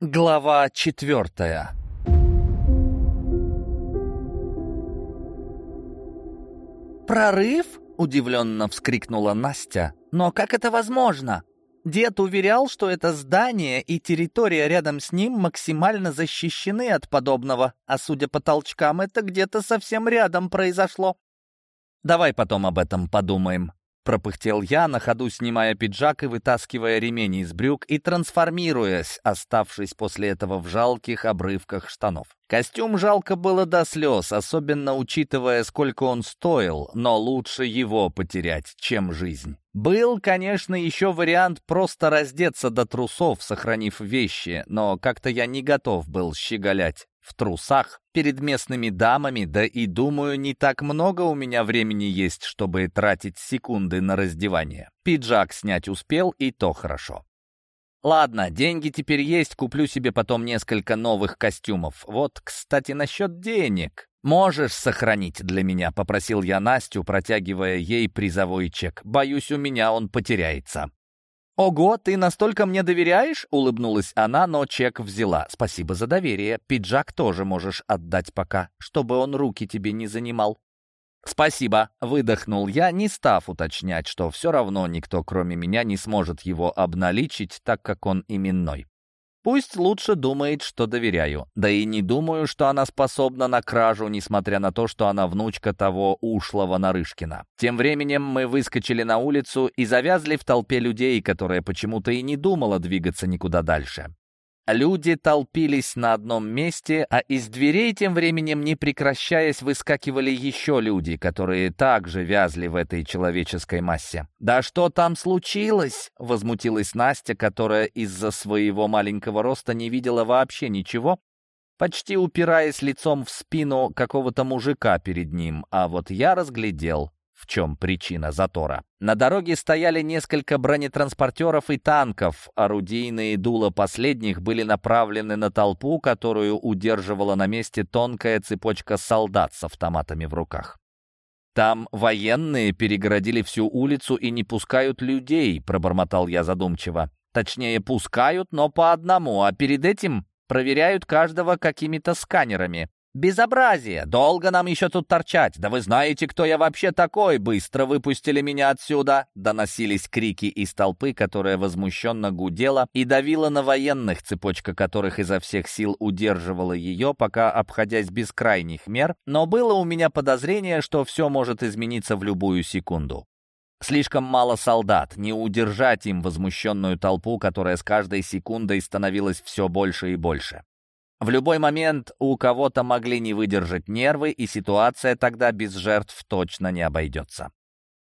Глава четвертая «Прорыв?» — удивленно вскрикнула Настя. «Но как это возможно?» Дед уверял, что это здание и территория рядом с ним максимально защищены от подобного, а судя по толчкам, это где-то совсем рядом произошло. «Давай потом об этом подумаем», Пропыхтел я, на ходу снимая пиджак и вытаскивая ремень из брюк и трансформируясь, оставшись после этого в жалких обрывках штанов. Костюм жалко было до слез, особенно учитывая, сколько он стоил, но лучше его потерять, чем жизнь. Был, конечно, еще вариант просто раздеться до трусов, сохранив вещи, но как-то я не готов был щеголять в трусах перед местными дамами, да и, думаю, не так много у меня времени есть, чтобы тратить секунды на раздевание. Пиджак снять успел, и то хорошо. Ладно, деньги теперь есть, куплю себе потом несколько новых костюмов. Вот, кстати, насчет денег. «Можешь сохранить для меня?» — попросил я Настю, протягивая ей призовой чек. «Боюсь, у меня он потеряется». «Ого, ты настолько мне доверяешь?» — улыбнулась она, но чек взяла. «Спасибо за доверие. Пиджак тоже можешь отдать пока, чтобы он руки тебе не занимал». «Спасибо», — выдохнул я, не став уточнять, что все равно никто, кроме меня, не сможет его обналичить, так как он именной. Пусть лучше думает, что доверяю. Да и не думаю, что она способна на кражу, несмотря на то, что она внучка того ушлого Нарышкина. Тем временем мы выскочили на улицу и завязли в толпе людей, которая почему-то и не думала двигаться никуда дальше. Люди толпились на одном месте, а из дверей тем временем, не прекращаясь, выскакивали еще люди, которые также вязли в этой человеческой массе. «Да что там случилось?» — возмутилась Настя, которая из-за своего маленького роста не видела вообще ничего, почти упираясь лицом в спину какого-то мужика перед ним, а вот я разглядел в чем причина затора. На дороге стояли несколько бронетранспортеров и танков. Орудийные дула последних были направлены на толпу, которую удерживала на месте тонкая цепочка солдат с автоматами в руках. «Там военные перегородили всю улицу и не пускают людей», — пробормотал я задумчиво. «Точнее, пускают, но по одному, а перед этим проверяют каждого какими-то сканерами. «Безобразие! Долго нам еще тут торчать! Да вы знаете, кто я вообще такой! Быстро выпустили меня отсюда!» Доносились крики из толпы, которая возмущенно гудела и давила на военных, цепочка которых изо всех сил удерживала ее, пока обходясь без крайних мер, но было у меня подозрение, что все может измениться в любую секунду. Слишком мало солдат, не удержать им возмущенную толпу, которая с каждой секундой становилась все больше и больше. В любой момент у кого-то могли не выдержать нервы, и ситуация тогда без жертв точно не обойдется.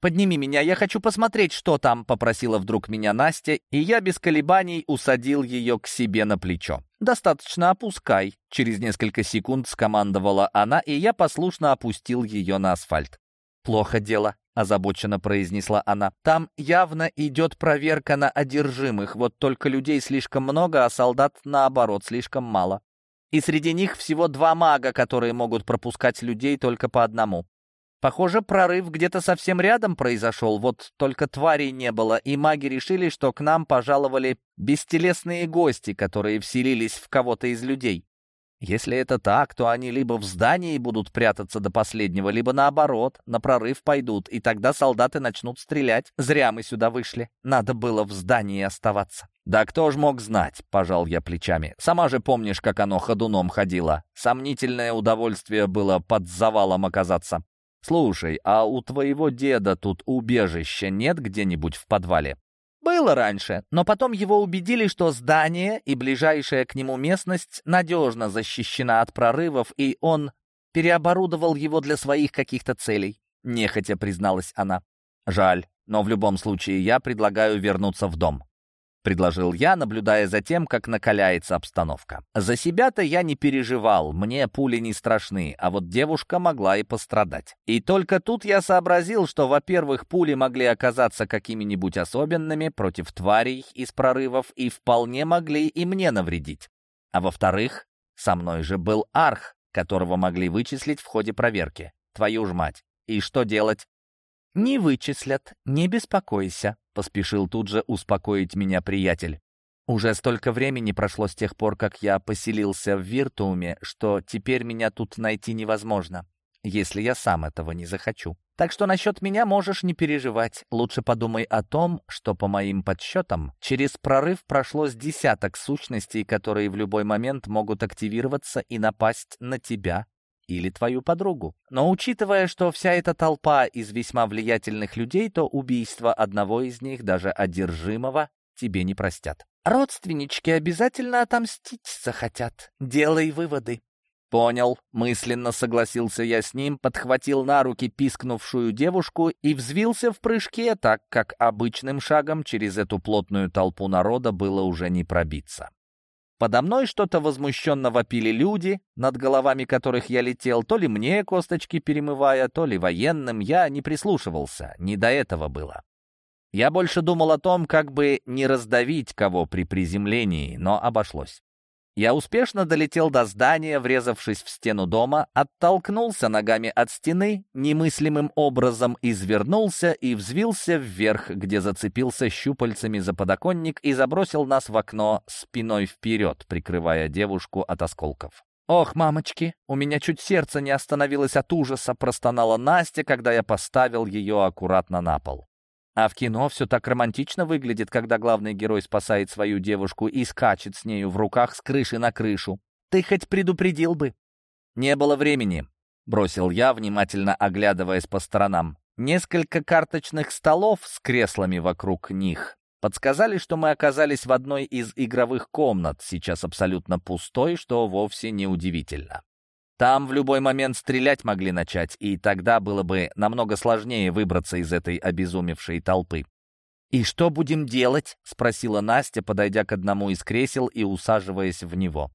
«Подними меня, я хочу посмотреть, что там», — попросила вдруг меня Настя, и я без колебаний усадил ее к себе на плечо. «Достаточно опускай», — через несколько секунд скомандовала она, и я послушно опустил ее на асфальт. «Плохо дело», — озабоченно произнесла она. «Там явно идет проверка на одержимых, вот только людей слишком много, а солдат, наоборот, слишком мало. И среди них всего два мага, которые могут пропускать людей только по одному. Похоже, прорыв где-то совсем рядом произошел, вот только тварей не было, и маги решили, что к нам пожаловали бестелесные гости, которые вселились в кого-то из людей. Если это так, то они либо в здании будут прятаться до последнего, либо наоборот, на прорыв пойдут, и тогда солдаты начнут стрелять. Зря мы сюда вышли. Надо было в здании оставаться. «Да кто ж мог знать?» — пожал я плечами. «Сама же помнишь, как оно ходуном ходило. Сомнительное удовольствие было под завалом оказаться. Слушай, а у твоего деда тут убежища нет где-нибудь в подвале?» Было раньше, но потом его убедили, что здание и ближайшая к нему местность надежно защищена от прорывов, и он переоборудовал его для своих каких-то целей. Нехотя призналась она. Жаль, но в любом случае я предлагаю вернуться в дом предложил я, наблюдая за тем, как накаляется обстановка. За себя-то я не переживал, мне пули не страшны, а вот девушка могла и пострадать. И только тут я сообразил, что, во-первых, пули могли оказаться какими-нибудь особенными против тварей из прорывов и вполне могли и мне навредить. А во-вторых, со мной же был арх, которого могли вычислить в ходе проверки. Твою ж мать. И что делать? «Не вычислят, не беспокойся», — поспешил тут же успокоить меня приятель. Уже столько времени прошло с тех пор, как я поселился в Виртууме, что теперь меня тут найти невозможно, если я сам этого не захочу. Так что насчет меня можешь не переживать. Лучше подумай о том, что, по моим подсчетам, через прорыв прошло с десяток сущностей, которые в любой момент могут активироваться и напасть на тебя или твою подругу. Но учитывая, что вся эта толпа из весьма влиятельных людей, то убийство одного из них, даже одержимого, тебе не простят. Родственнички обязательно отомстить захотят. Делай выводы. «Понял», — мысленно согласился я с ним, подхватил на руки пискнувшую девушку и взвился в прыжке, так как обычным шагом через эту плотную толпу народа было уже не пробиться. Подо мной что-то возмущенно вопили люди, над головами которых я летел, то ли мне косточки перемывая, то ли военным, я не прислушивался, не до этого было. Я больше думал о том, как бы не раздавить кого при приземлении, но обошлось. Я успешно долетел до здания, врезавшись в стену дома, оттолкнулся ногами от стены, немыслимым образом извернулся и взвился вверх, где зацепился щупальцами за подоконник и забросил нас в окно спиной вперед, прикрывая девушку от осколков. «Ох, мамочки, у меня чуть сердце не остановилось от ужаса», простонала Настя, когда я поставил ее аккуратно на пол. А в кино все так романтично выглядит, когда главный герой спасает свою девушку и скачет с нею в руках с крыши на крышу. Ты хоть предупредил бы. Не было времени, бросил я, внимательно оглядываясь по сторонам. Несколько карточных столов с креслами вокруг них подсказали, что мы оказались в одной из игровых комнат, сейчас абсолютно пустой, что вовсе не удивительно. Там в любой момент стрелять могли начать, и тогда было бы намного сложнее выбраться из этой обезумевшей толпы. «И что будем делать?» — спросила Настя, подойдя к одному из кресел и усаживаясь в него.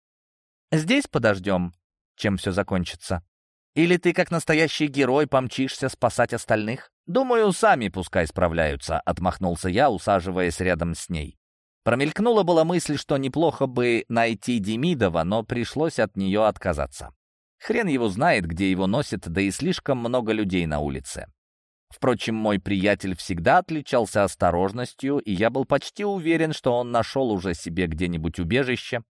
«Здесь подождем, чем все закончится. Или ты, как настоящий герой, помчишься спасать остальных? Думаю, сами пускай справляются», — отмахнулся я, усаживаясь рядом с ней. Промелькнула была мысль, что неплохо бы найти Демидова, но пришлось от нее отказаться. Хрен его знает, где его носит, да и слишком много людей на улице. Впрочем, мой приятель всегда отличался осторожностью, и я был почти уверен, что он нашел уже себе где-нибудь убежище,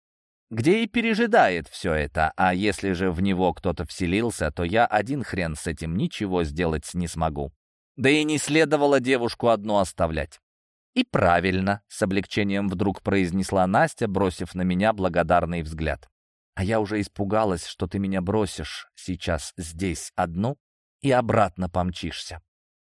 где и пережидает все это, а если же в него кто-то вселился, то я один хрен с этим ничего сделать не смогу. Да и не следовало девушку одну оставлять. «И правильно», — с облегчением вдруг произнесла Настя, бросив на меня благодарный взгляд. А я уже испугалась, что ты меня бросишь сейчас здесь одну и обратно помчишься.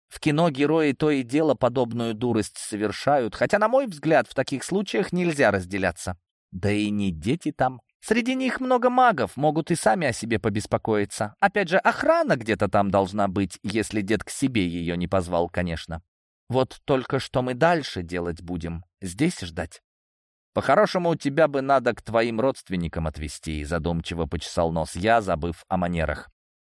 В кино герои то и дело подобную дурость совершают, хотя, на мой взгляд, в таких случаях нельзя разделяться. Да и не дети там. Среди них много магов, могут и сами о себе побеспокоиться. Опять же, охрана где-то там должна быть, если дед к себе ее не позвал, конечно. Вот только что мы дальше делать будем? Здесь ждать? «По-хорошему, тебя бы надо к твоим родственникам отвезти», — задумчиво почесал нос я, забыв о манерах.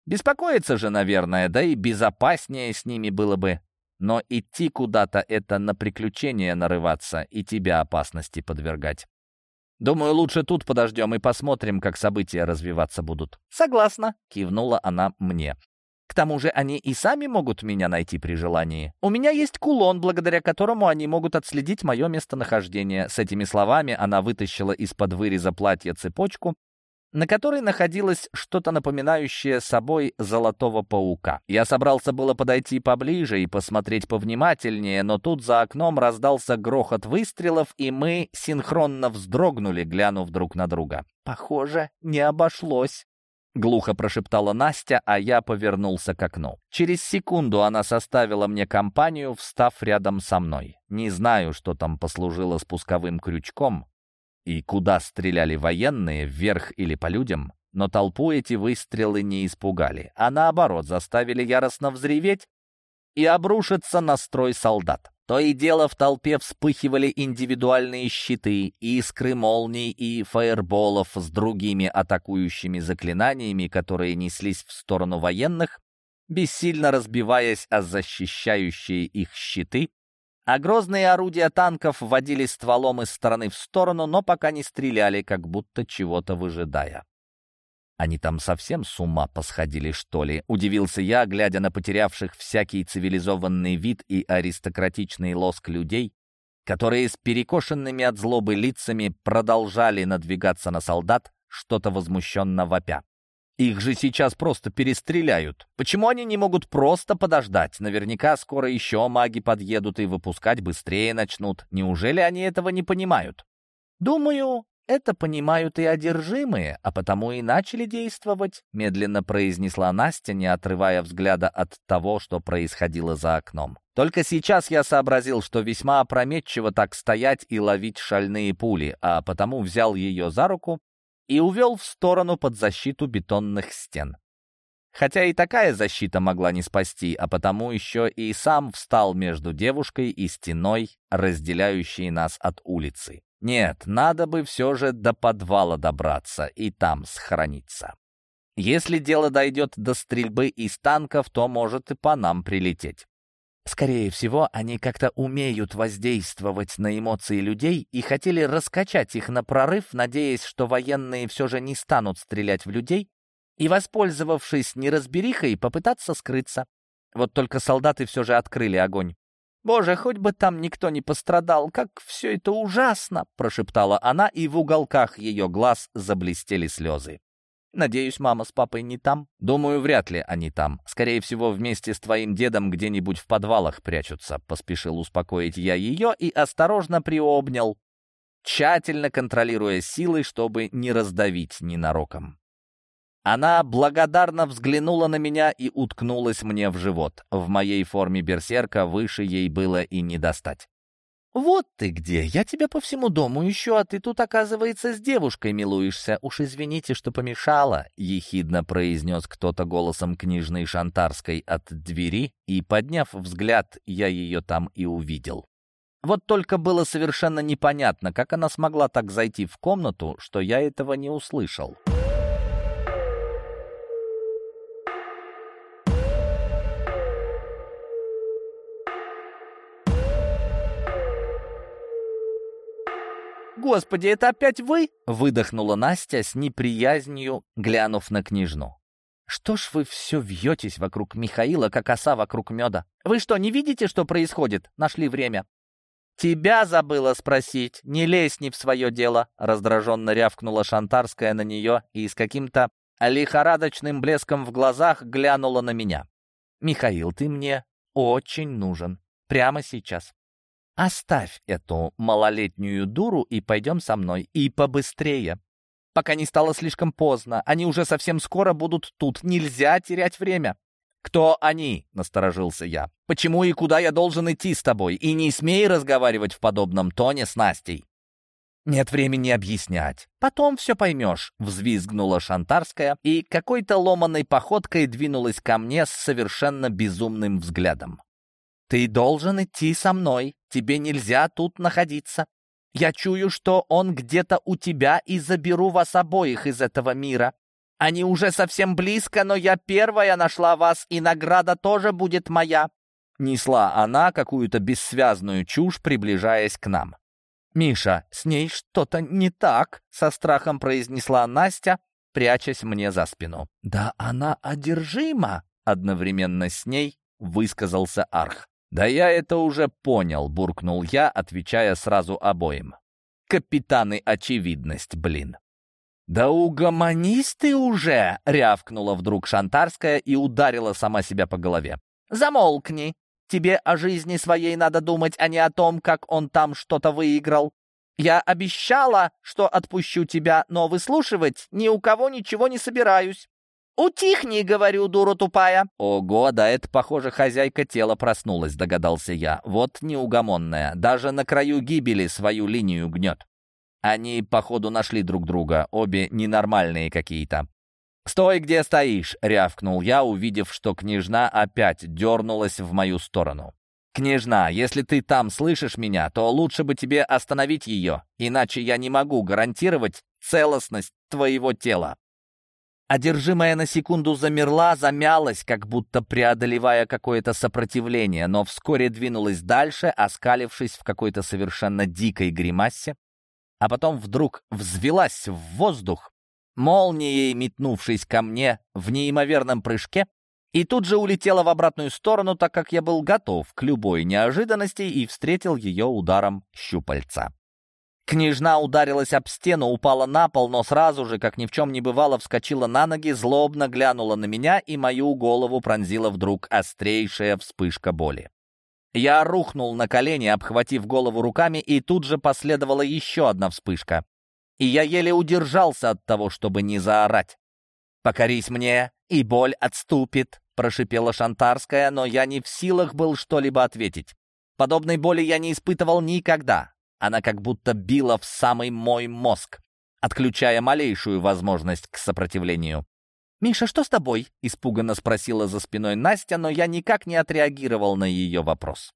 «Беспокоиться же, наверное, да и безопаснее с ними было бы. Но идти куда-то — это на приключения нарываться и тебя опасности подвергать. Думаю, лучше тут подождем и посмотрим, как события развиваться будут». «Согласна», — кивнула она мне. К тому же они и сами могут меня найти при желании. У меня есть кулон, благодаря которому они могут отследить мое местонахождение. С этими словами она вытащила из-под выреза платья цепочку, на которой находилось что-то напоминающее собой золотого паука. Я собрался было подойти поближе и посмотреть повнимательнее, но тут за окном раздался грохот выстрелов, и мы синхронно вздрогнули, глянув друг на друга. «Похоже, не обошлось», Глухо прошептала Настя, а я повернулся к окну. Через секунду она составила мне компанию, встав рядом со мной. Не знаю, что там послужило спусковым крючком и куда стреляли военные, вверх или по людям, но толпу эти выстрелы не испугали, а наоборот заставили яростно взреветь и обрушиться на строй солдат. То и дело в толпе вспыхивали индивидуальные щиты, искры молний и фаерболов с другими атакующими заклинаниями, которые неслись в сторону военных, бессильно разбиваясь о защищающие их щиты, а грозные орудия танков водили стволом из стороны в сторону, но пока не стреляли, как будто чего-то выжидая. Они там совсем с ума посходили, что ли? Удивился я, глядя на потерявших всякий цивилизованный вид и аристократичный лоск людей, которые с перекошенными от злобы лицами продолжали надвигаться на солдат, что-то возмущенно вопя. Их же сейчас просто перестреляют. Почему они не могут просто подождать? Наверняка скоро еще маги подъедут и выпускать быстрее начнут. Неужели они этого не понимают? Думаю, это понимают и одержимые, а потому и начали действовать, медленно произнесла Настя, не отрывая взгляда от того, что происходило за окном. Только сейчас я сообразил, что весьма опрометчиво так стоять и ловить шальные пули, а потому взял ее за руку и увел в сторону под защиту бетонных стен. Хотя и такая защита могла не спасти, а потому еще и сам встал между девушкой и стеной, разделяющей нас от улицы. Нет, надо бы все же до подвала добраться и там схорониться. Если дело дойдет до стрельбы из танков, то может и по нам прилететь. Скорее всего, они как-то умеют воздействовать на эмоции людей и хотели раскачать их на прорыв, надеясь, что военные все же не станут стрелять в людей и, воспользовавшись неразберихой, попытаться скрыться. Вот только солдаты все же открыли огонь. «Боже, хоть бы там никто не пострадал, как все это ужасно!» — прошептала она, и в уголках ее глаз заблестели слезы. Надеюсь, мама с папой не там? Думаю, вряд ли они там. Скорее всего, вместе с твоим дедом где-нибудь в подвалах прячутся. Поспешил успокоить я ее и осторожно приобнял, тщательно контролируя силы, чтобы не раздавить ненароком. Она благодарно взглянула на меня и уткнулась мне в живот. В моей форме берсерка выше ей было и не достать. «Вот ты где! Я тебя по всему дому ищу, а ты тут, оказывается, с девушкой милуешься. Уж извините, что помешала», — ехидно произнес кто-то голосом книжной шантарской от двери, и, подняв взгляд, я ее там и увидел. Вот только было совершенно непонятно, как она смогла так зайти в комнату, что я этого не услышал. «Господи, это опять вы?» — выдохнула Настя с неприязнью, глянув на княжну. «Что ж вы все вьетесь вокруг Михаила, как оса вокруг меда? Вы что, не видите, что происходит? Нашли время». «Тебя забыла спросить, не лезь не в свое дело», — раздраженно рявкнула Шантарская на нее и с каким-то лихорадочным блеском в глазах глянула на меня. «Михаил, ты мне очень нужен. Прямо сейчас. Оставь эту малолетнюю дуру и пойдем со мной. И побыстрее. Пока не стало слишком поздно. Они уже совсем скоро будут тут. Нельзя терять время. «Кто они?» — насторожился я. «Почему и куда я должен идти с тобой? И не смей разговаривать в подобном тоне с Настей». «Нет времени объяснять. Потом все поймешь», — взвизгнула Шантарская и какой-то ломаной походкой двинулась ко мне с совершенно безумным взглядом. «Ты должен идти со мной. Тебе нельзя тут находиться. Я чую, что он где-то у тебя, и заберу вас обоих из этого мира. Они уже совсем близко, но я первая нашла вас, и награда тоже будет моя». Несла она какую-то бессвязную чушь, приближаясь к нам. «Миша, с ней что-то не так», — со страхом произнесла Настя, прячась мне за спину. «Да она одержима!» — одновременно с ней высказался Арх. «Да я это уже понял», — буркнул я, отвечая сразу обоим. «Капитаны очевидность, блин». «Да угомонись ты уже!» — рявкнула вдруг Шантарская и ударила сама себя по голове. «Замолкни! Тебе о жизни своей надо думать, а не о том, как он там что-то выиграл. Я обещала, что отпущу тебя, но выслушивать ни у кого ничего не собираюсь. «Утихни, — говорю, дура тупая!» «Ого, да это, похоже, хозяйка тела проснулась», — догадался я. «Вот неугомонная, даже на краю гибели свою линию гнет». Они, походу, нашли друг друга, обе ненормальные какие-то. «Стой, где стоишь!» — рявкнул я, увидев, что княжна опять дернулась в мою сторону. «Княжна, если ты там слышишь меня, то лучше бы тебе остановить ее, иначе я не могу гарантировать целостность твоего тела». Одержимая на секунду замерла, замялась, как будто преодолевая какое-то сопротивление, но вскоре двинулась дальше, оскалившись в какой-то совершенно дикой гримасе, а потом вдруг взвелась в воздух, молнией метнувшись ко мне в неимоверном прыжке, и тут же улетела в обратную сторону, так как я был готов к любой неожиданности и встретил ее ударом щупальца. Княжна ударилась об стену, упала на пол, но сразу же, как ни в чем не бывало, вскочила на ноги, злобно глянула на меня, и мою голову пронзила вдруг острейшая вспышка боли. Я рухнул на колени, обхватив голову руками, и тут же последовала еще одна вспышка. И я еле удержался от того, чтобы не заорать. «Покорись мне, и боль отступит», — прошипела Шантарская, но я не в силах был что-либо ответить. Подобной боли я не испытывал никогда. Она как будто била в самый мой мозг, отключая малейшую возможность к сопротивлению. «Миша, что с тобой?» — испуганно спросила за спиной Настя, но я никак не отреагировал на ее вопрос.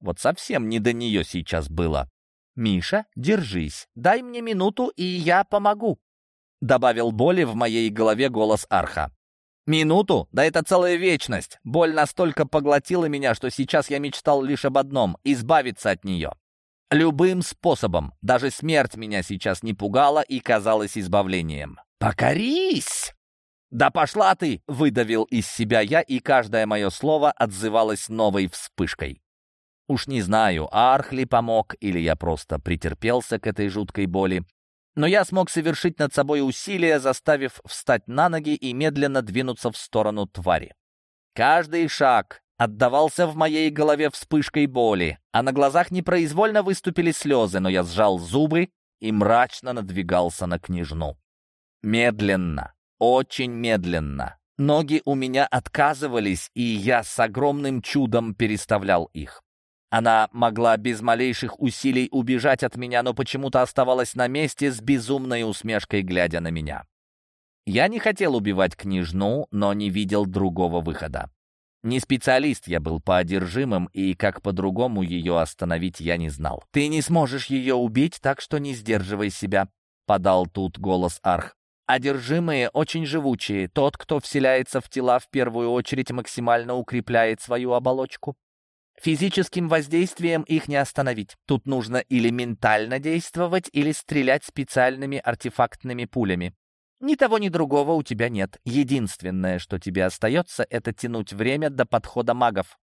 Вот совсем не до нее сейчас было. «Миша, держись, дай мне минуту, и я помогу», — добавил боли в моей голове голос Арха. «Минуту? Да это целая вечность! Боль настолько поглотила меня, что сейчас я мечтал лишь об одном — избавиться от нее. Любым способом. Даже смерть меня сейчас не пугала и казалась избавлением. «Покорись!» «Да пошла ты!» — выдавил из себя я, и каждое мое слово отзывалось новой вспышкой. Уж не знаю, Архли помог или я просто претерпелся к этой жуткой боли, но я смог совершить над собой усилие, заставив встать на ноги и медленно двинуться в сторону твари. Каждый шаг отдавался в моей голове вспышкой боли, а на глазах непроизвольно выступили слезы, но я сжал зубы и мрачно надвигался на княжну. Медленно, очень медленно. Ноги у меня отказывались, и я с огромным чудом переставлял их. Она могла без малейших усилий убежать от меня, но почему-то оставалась на месте с безумной усмешкой, глядя на меня. Я не хотел убивать княжну, но не видел другого выхода. Не специалист я был по одержимым, и как по-другому ее остановить я не знал. «Ты не сможешь ее убить, так что не сдерживай себя», — подал тут голос Арх. «Одержимые очень живучие. Тот, кто вселяется в тела, в первую очередь максимально укрепляет свою оболочку. Физическим воздействием их не остановить. Тут нужно или ментально действовать, или стрелять специальными артефактными пулями. Ни того, ни другого у тебя нет. Единственное, что тебе остается, это тянуть время до подхода магов.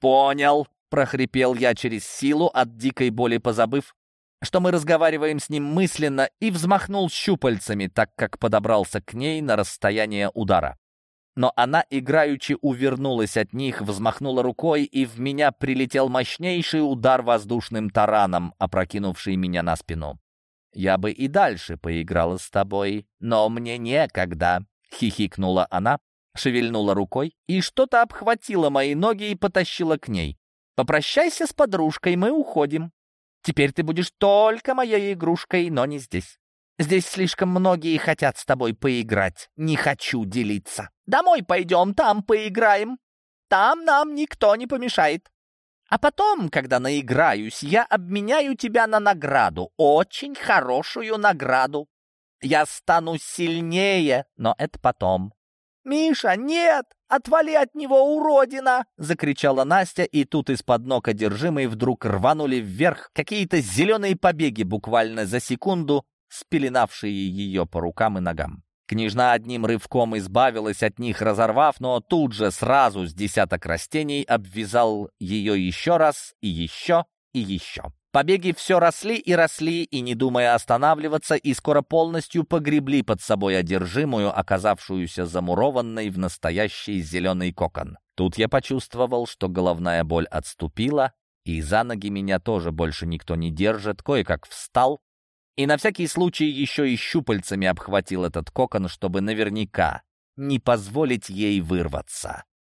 «Понял!» — прохрипел я через силу, от дикой боли позабыв, что мы разговариваем с ним мысленно, и взмахнул щупальцами, так как подобрался к ней на расстояние удара. Но она играючи увернулась от них, взмахнула рукой, и в меня прилетел мощнейший удар воздушным тараном, опрокинувший меня на спину. Я бы и дальше поиграла с тобой, но мне некогда», — хихикнула она, шевельнула рукой и что-то обхватила мои ноги и потащила к ней. «Попрощайся с подружкой, мы уходим. Теперь ты будешь только моей игрушкой, но не здесь. Здесь слишком многие хотят с тобой поиграть. Не хочу делиться. Домой пойдем, там поиграем. Там нам никто не помешает». А потом, когда наиграюсь, я обменяю тебя на награду, очень хорошую награду. Я стану сильнее, но это потом. «Миша, нет! Отвали от него, уродина!» — закричала Настя, и тут из-под ног одержимой вдруг рванули вверх какие-то зеленые побеги, буквально за секунду спеленавшие ее по рукам и ногам. Княжна одним рывком избавилась от них, разорвав, но тут же сразу с десяток растений обвязал ее еще раз и еще и еще. Побеги все росли и росли, и, не думая останавливаться, и скоро полностью погребли под собой одержимую, оказавшуюся замурованной в настоящий зеленый кокон. Тут я почувствовал, что головная боль отступила, и за ноги меня тоже больше никто не держит, кое-как встал, и на всякий случай еще и щупальцами обхватил этот кокон, чтобы наверняка не позволить ей вырваться.